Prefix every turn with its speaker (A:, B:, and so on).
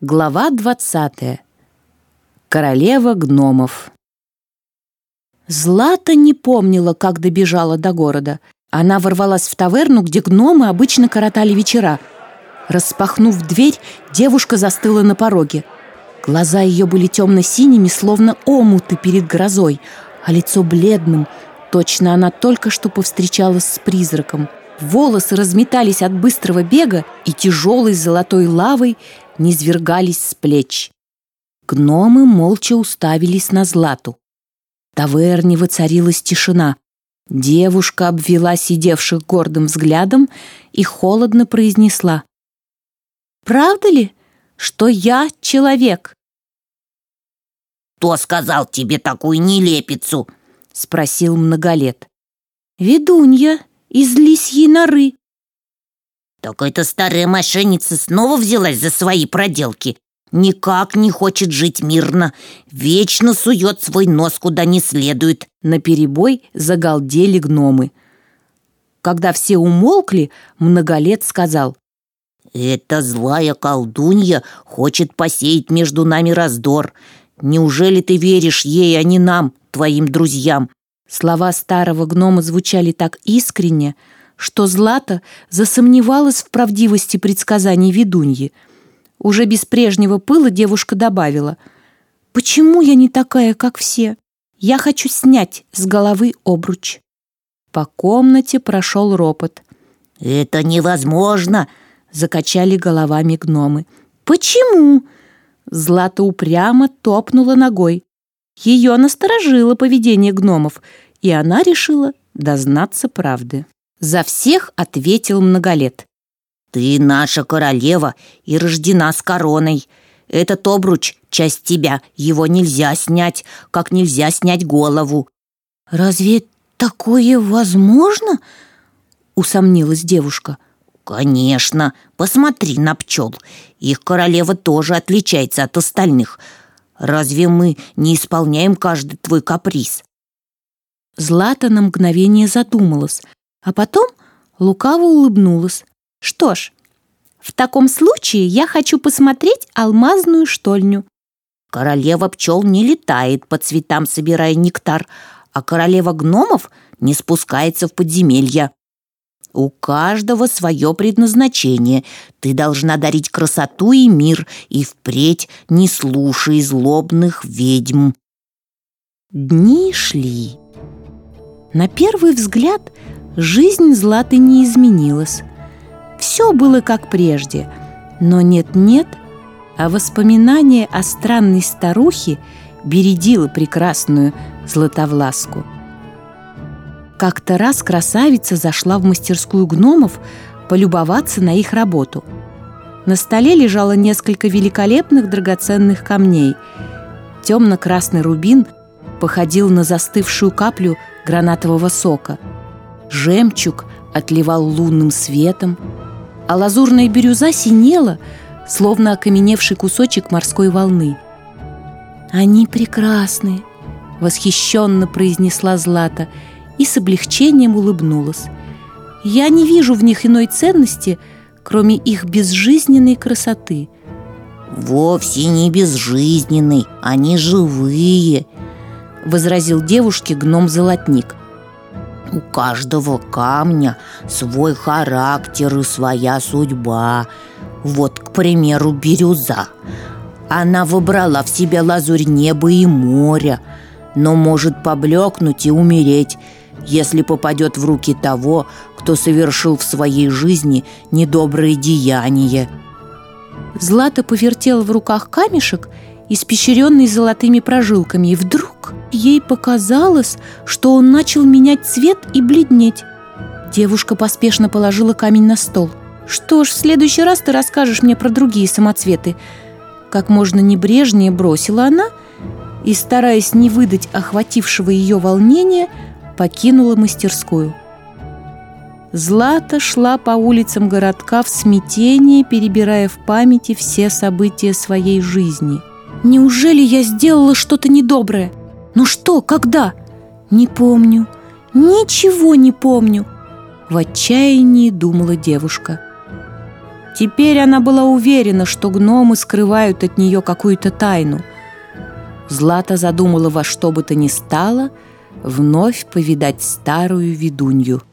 A: Глава 20. Королева гномов. Злата не помнила, как добежала до города. Она ворвалась в таверну, где гномы обычно коротали вечера. Распахнув дверь, девушка застыла на пороге. Глаза ее были темно-синими, словно омуты перед грозой, а лицо бледным. Точно она только что повстречалась с призраком. Волосы разметались от быстрого бега, и тяжелой золотой лавой низвергались с плеч. Гномы молча уставились на Злату. В таверне воцарилась тишина. Девушка обвела сидевших гордым взглядом и холодно произнесла. «Правда ли, что я человек?»
B: «Кто сказал тебе такую нелепицу?»
A: — спросил многолет. «Ведунья из лисьей норы»,
B: так эта старая мошенница снова взялась за свои проделки. Никак не хочет жить мирно. Вечно сует свой нос куда не следует.
A: На перебой загалдели гномы. Когда все умолкли, многолет сказал.
B: «Эта злая колдунья хочет посеять между нами раздор. Неужели ты веришь ей, а не нам, твоим друзьям?»
A: Слова старого гнома звучали так искренне, что Злата засомневалась в правдивости предсказаний ведуньи. Уже без прежнего пыла девушка добавила, «Почему я не такая, как все? Я хочу снять с головы обруч». По комнате прошел ропот.
B: «Это невозможно!» — закачали головами гномы.
A: «Почему?» Злата упрямо топнула ногой. Ее насторожило поведение гномов, и она решила дознаться правды. За всех ответил многолет.
B: «Ты наша королева и рождена с короной. Этот обруч — часть тебя, его нельзя снять, как нельзя снять голову».
A: «Разве такое возможно?» — усомнилась девушка.
B: «Конечно. Посмотри на пчел. Их королева тоже отличается от остальных. Разве мы не исполняем каждый твой каприз?»
A: Злата на мгновение задумалась — а потом лукаво улыбнулась. «Что ж, в таком случае я хочу посмотреть алмазную штольню».
B: «Королева пчел не летает по цветам, собирая нектар, а королева гномов не спускается в подземелья. У каждого свое предназначение. Ты должна дарить красоту и мир, и впредь не слушай злобных ведьм».
A: Дни шли. На первый взгляд – Жизнь Златы не изменилась. Все было как прежде, но нет-нет, а воспоминание о странной старухе бередило прекрасную Златовласку. Как-то раз красавица зашла в мастерскую гномов полюбоваться на их работу. На столе лежало несколько великолепных драгоценных камней. Темно-красный рубин походил на застывшую каплю гранатового сока – Жемчуг отливал лунным светом, а лазурная бирюза синела, словно окаменевший кусочек морской волны. «Они прекрасны!» — восхищенно произнесла Злата и с облегчением улыбнулась. «Я не вижу в них иной ценности, кроме их безжизненной красоты».
B: «Вовсе не безжизненный, они живые», — возразил девушке гном-золотник. У каждого камня свой характер и своя судьба. Вот, к примеру, бирюза. Она выбрала в себя лазурь неба и моря, но может поблекнуть и умереть, если попадет в руки того, кто совершил в своей жизни недобрые деяния.
A: Злата повертела в руках камешек, испещренный золотыми прожилками, и вдруг ей показалось, что он начал менять цвет и бледнеть. Девушка поспешно положила камень на стол. «Что ж, в следующий раз ты расскажешь мне про другие самоцветы». Как можно небрежнее бросила она и, стараясь не выдать охватившего ее волнения, покинула мастерскую. Злата шла по улицам городка в смятении, перебирая в памяти все события своей жизни. «Неужели я сделала что-то недоброе? Ну что, когда? Не помню. Ничего не помню. В отчаянии думала девушка. Теперь она была уверена, что гномы скрывают от нее какую-то тайну. Злата задумала во что бы то ни стало вновь повидать старую ведунью –